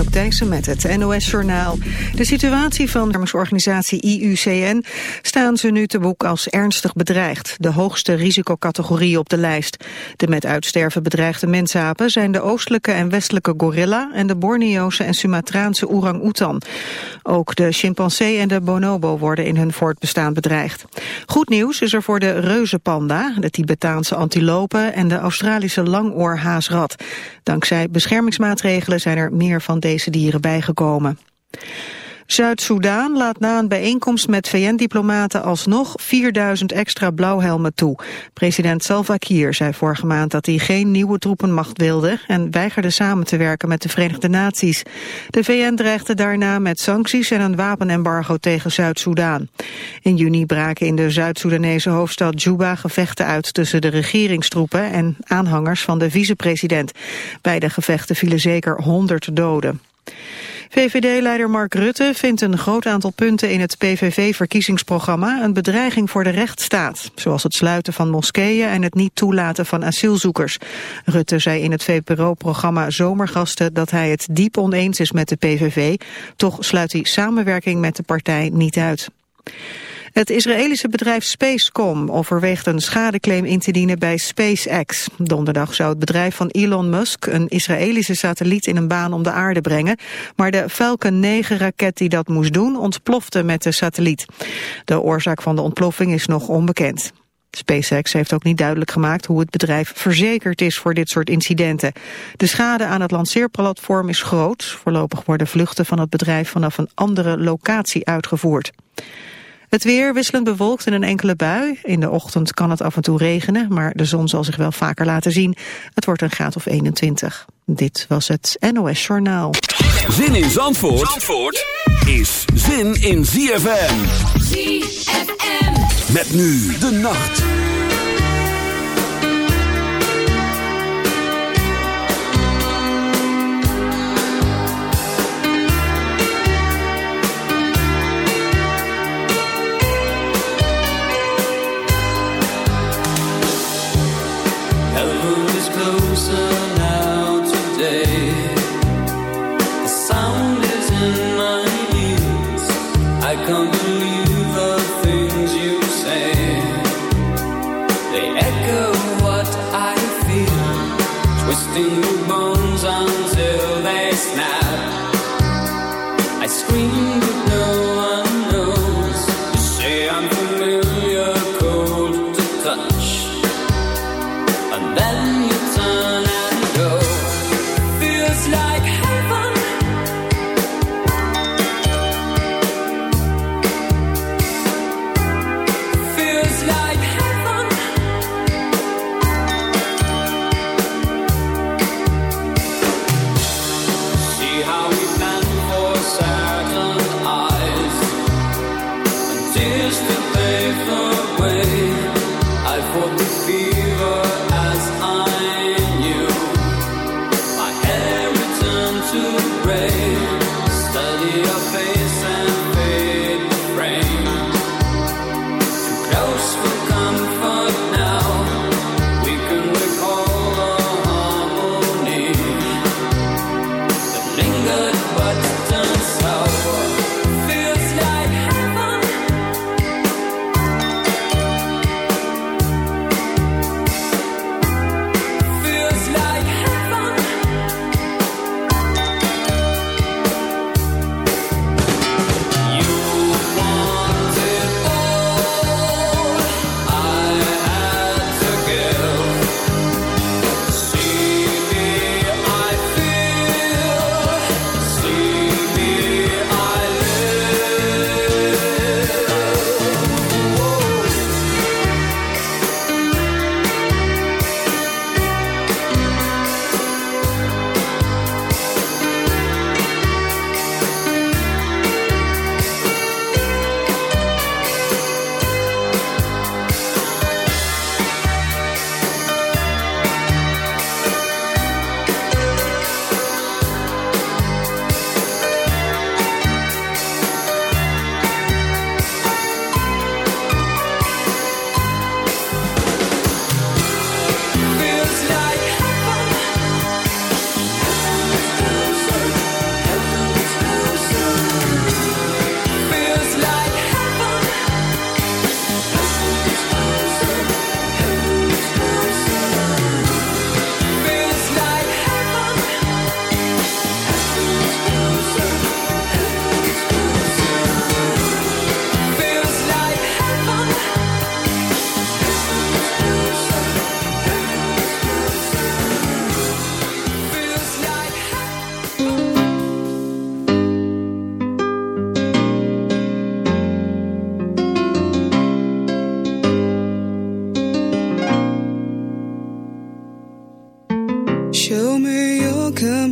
ook deze met het NOS-journaal. De situatie van de organisatie IUCN staan ze nu te boek als ernstig bedreigd. De hoogste risicocategorie op de lijst. De met uitsterven bedreigde mensapen zijn de oostelijke en westelijke gorilla... en de Borneo's en Sumatraanse orang-oetan. Ook de chimpansee en de bonobo worden in hun voortbestaan bedreigd. Goed nieuws is er voor de reuzenpanda, de Tibetaanse antilopen... en de Australische langoorhaasrat. Dankzij beschermingsmaatregelen zijn er meer van deze dieren bijgekomen. Zuid-Soedan laat na een bijeenkomst met VN-diplomaten alsnog 4000 extra blauwhelmen toe. President Salva Kiir zei vorige maand dat hij geen nieuwe troepenmacht wilde en weigerde samen te werken met de Verenigde Naties. De VN dreigde daarna met sancties en een wapenembargo tegen Zuid-Soedan. In juni braken in de Zuid-Soedanese hoofdstad Juba gevechten uit tussen de regeringstroepen en aanhangers van de vicepresident. Bij de gevechten vielen zeker 100 doden. VVD-leider Mark Rutte vindt een groot aantal punten in het PVV-verkiezingsprogramma een bedreiging voor de rechtsstaat, zoals het sluiten van moskeeën en het niet toelaten van asielzoekers. Rutte zei in het VPRO-programma Zomergasten dat hij het diep oneens is met de PVV, toch sluit hij samenwerking met de partij niet uit. Het Israëlische bedrijf Spacecom overweegt een schadeclaim in te dienen bij SpaceX. Donderdag zou het bedrijf van Elon Musk een Israëlische satelliet in een baan om de aarde brengen. Maar de Falcon 9-raket die dat moest doen ontplofte met de satelliet. De oorzaak van de ontploffing is nog onbekend. SpaceX heeft ook niet duidelijk gemaakt hoe het bedrijf verzekerd is voor dit soort incidenten. De schade aan het lanceerplatform is groot. Voorlopig worden vluchten van het bedrijf vanaf een andere locatie uitgevoerd. Het weer wisselend bewolkt in een enkele bui. In de ochtend kan het af en toe regenen, maar de zon zal zich wel vaker laten zien. Het wordt een graad of 21. Dit was het NOS Journaal. Zin in Zandvoort, Zandvoort is zin in ZFM. ZFM. Met nu de nacht. closer.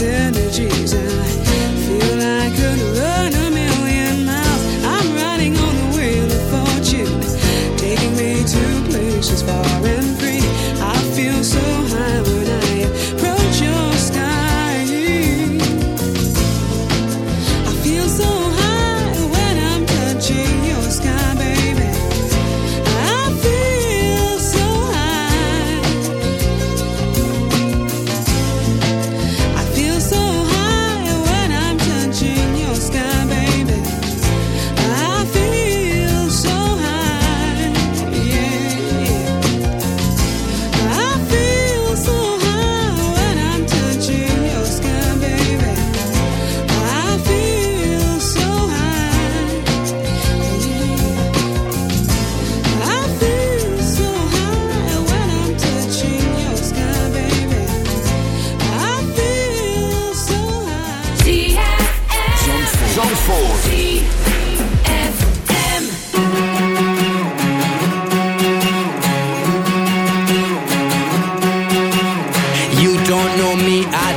Found this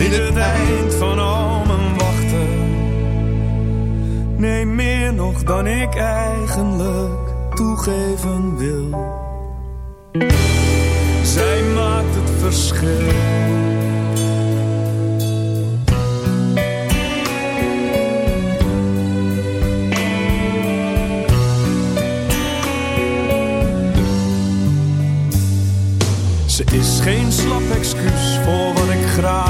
niet het eind van al mijn wachten. Nee, meer nog dan ik eigenlijk toegeven wil. Zij maakt het verschil. Ze is geen slap excuus voor wat ik graag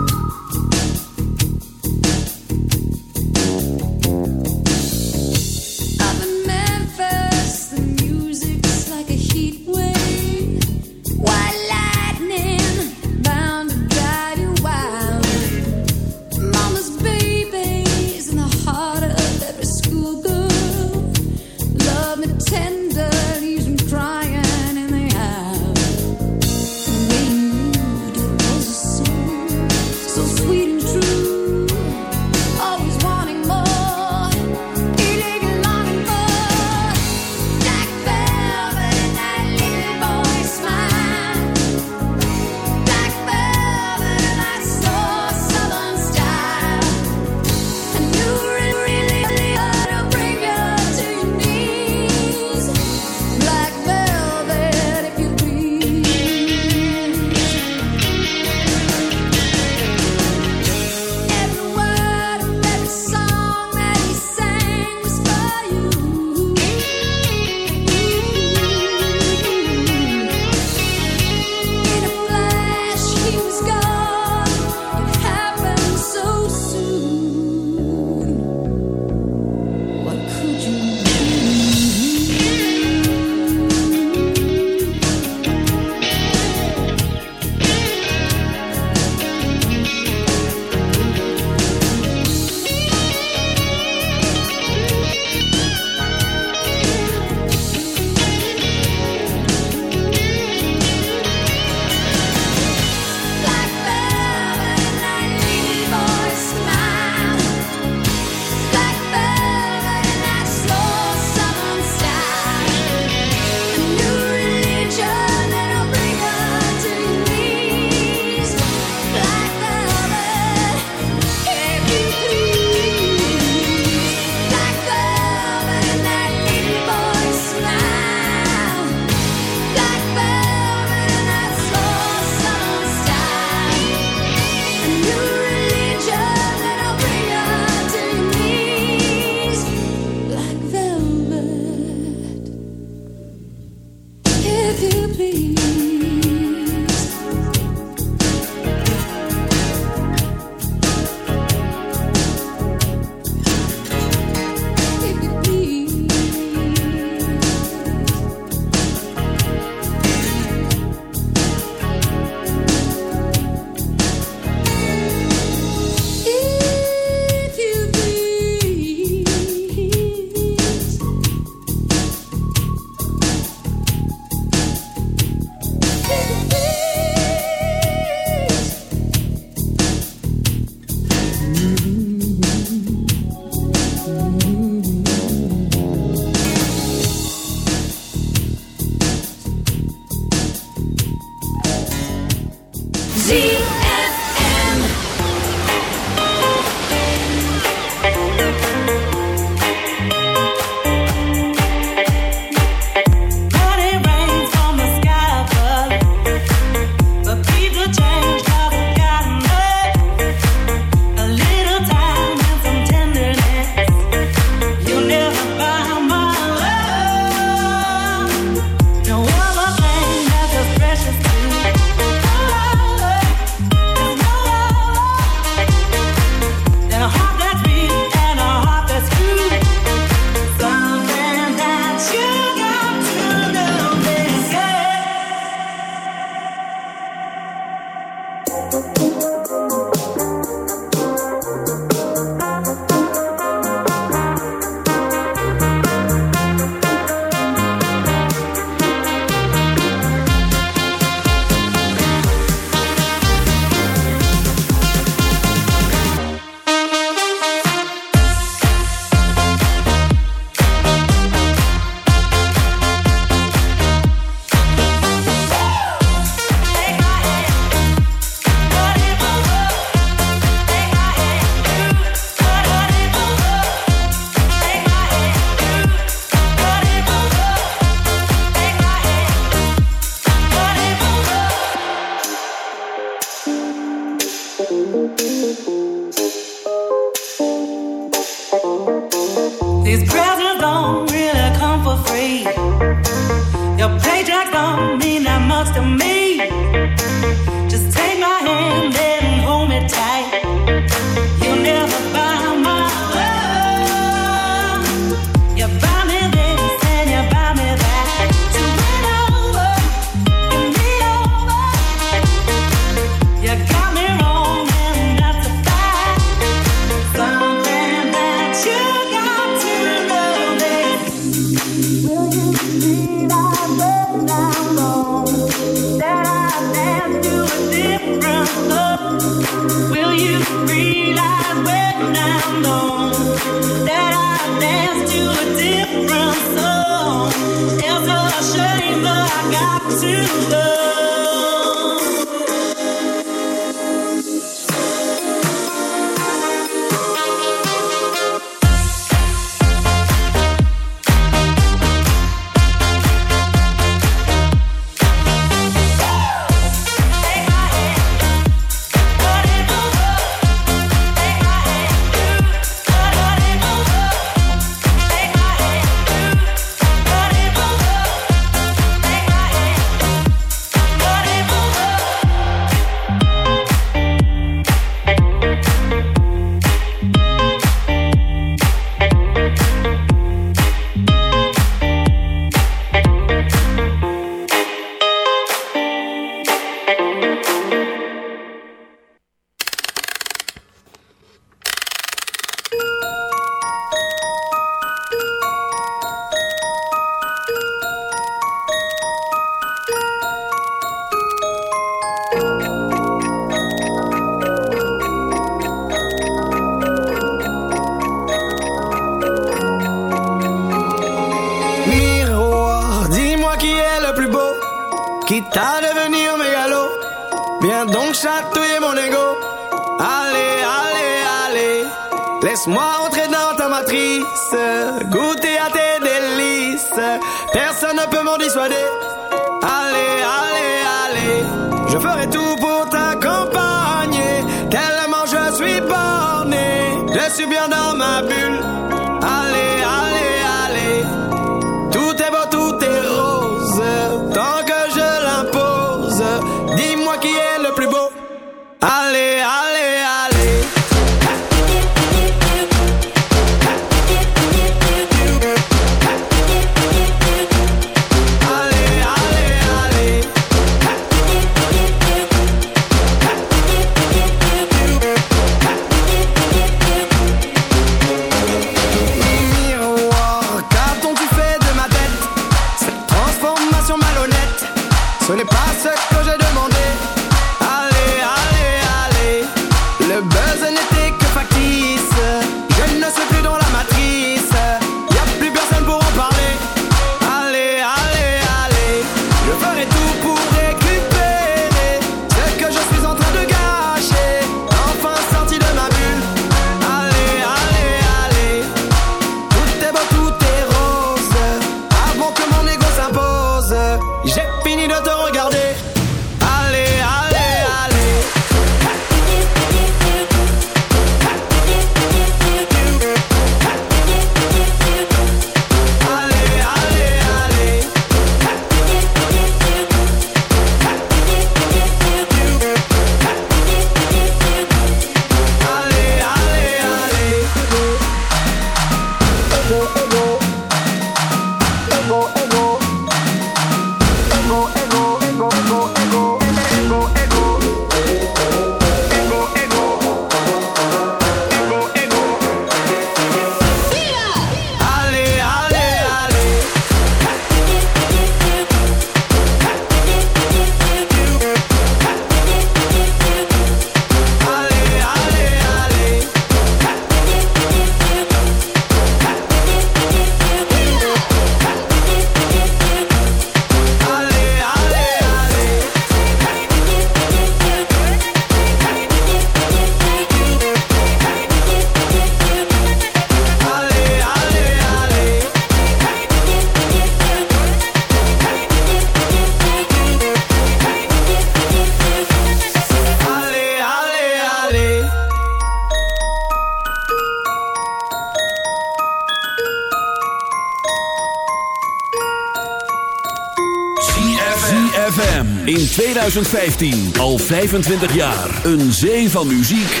In 2015, al 25 jaar. Een zee van muziek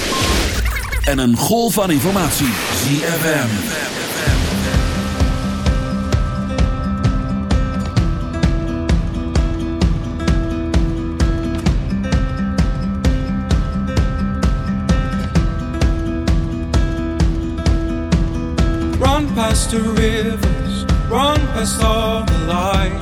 en een golf van informatie. ZFM. Run past the rivers, run past all the light.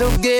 So get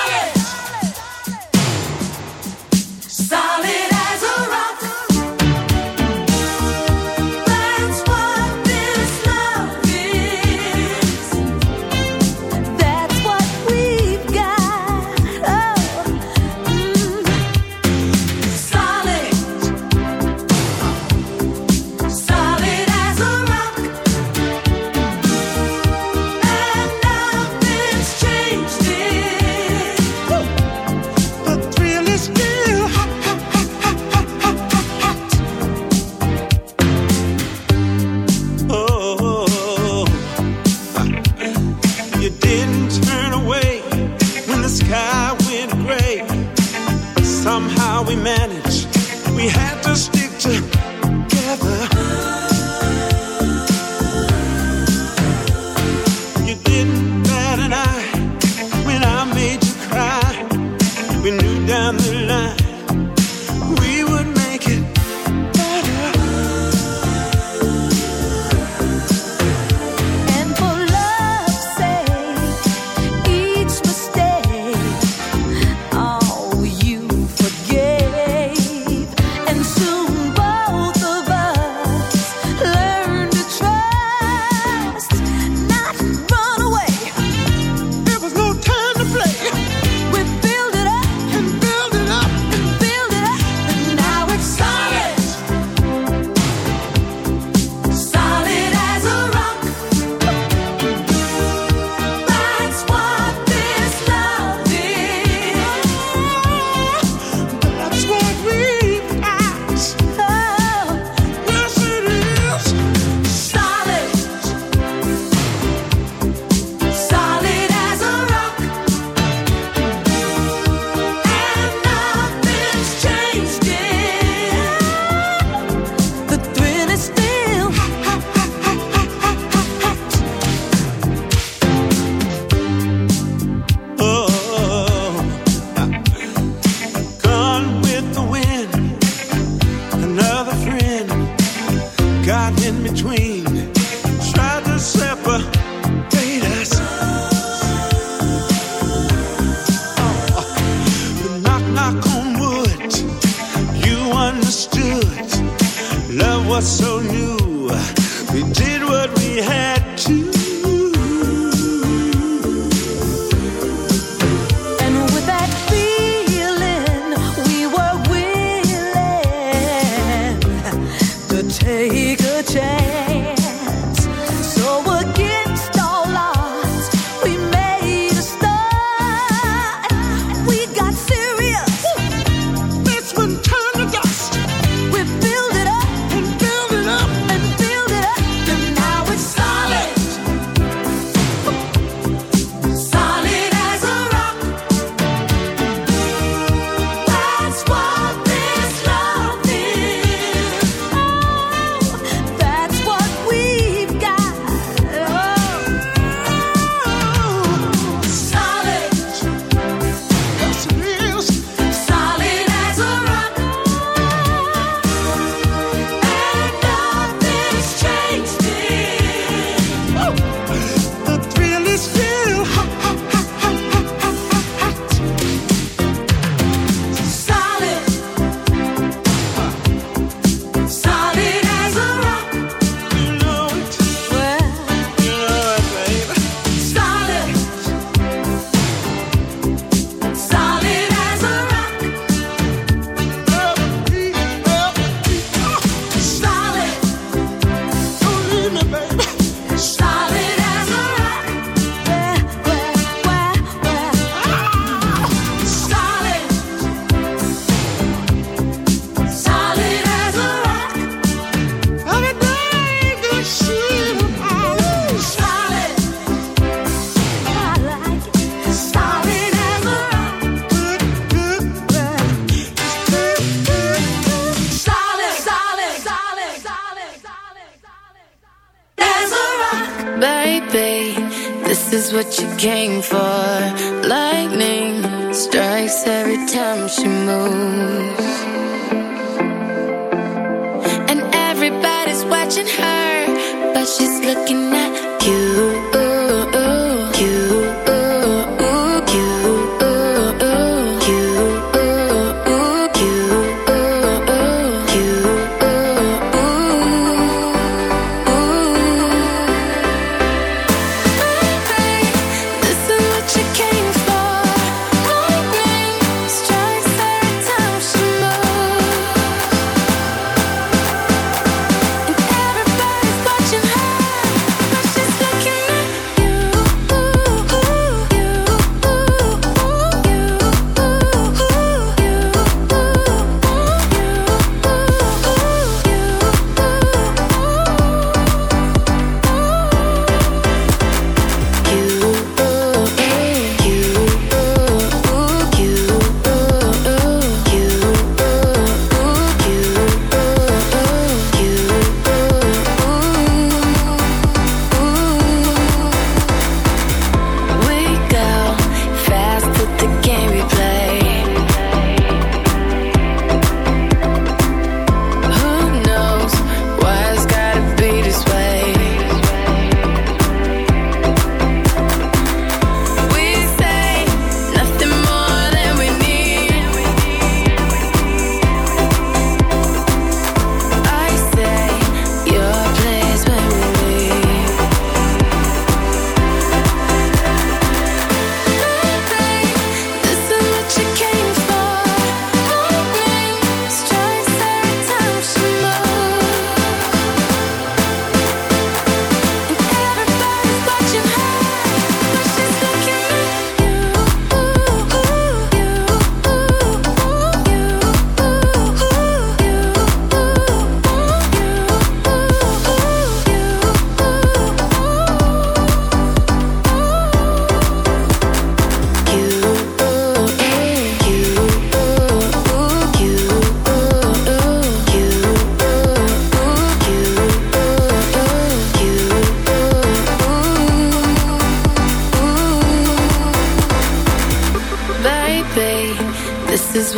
what you came for.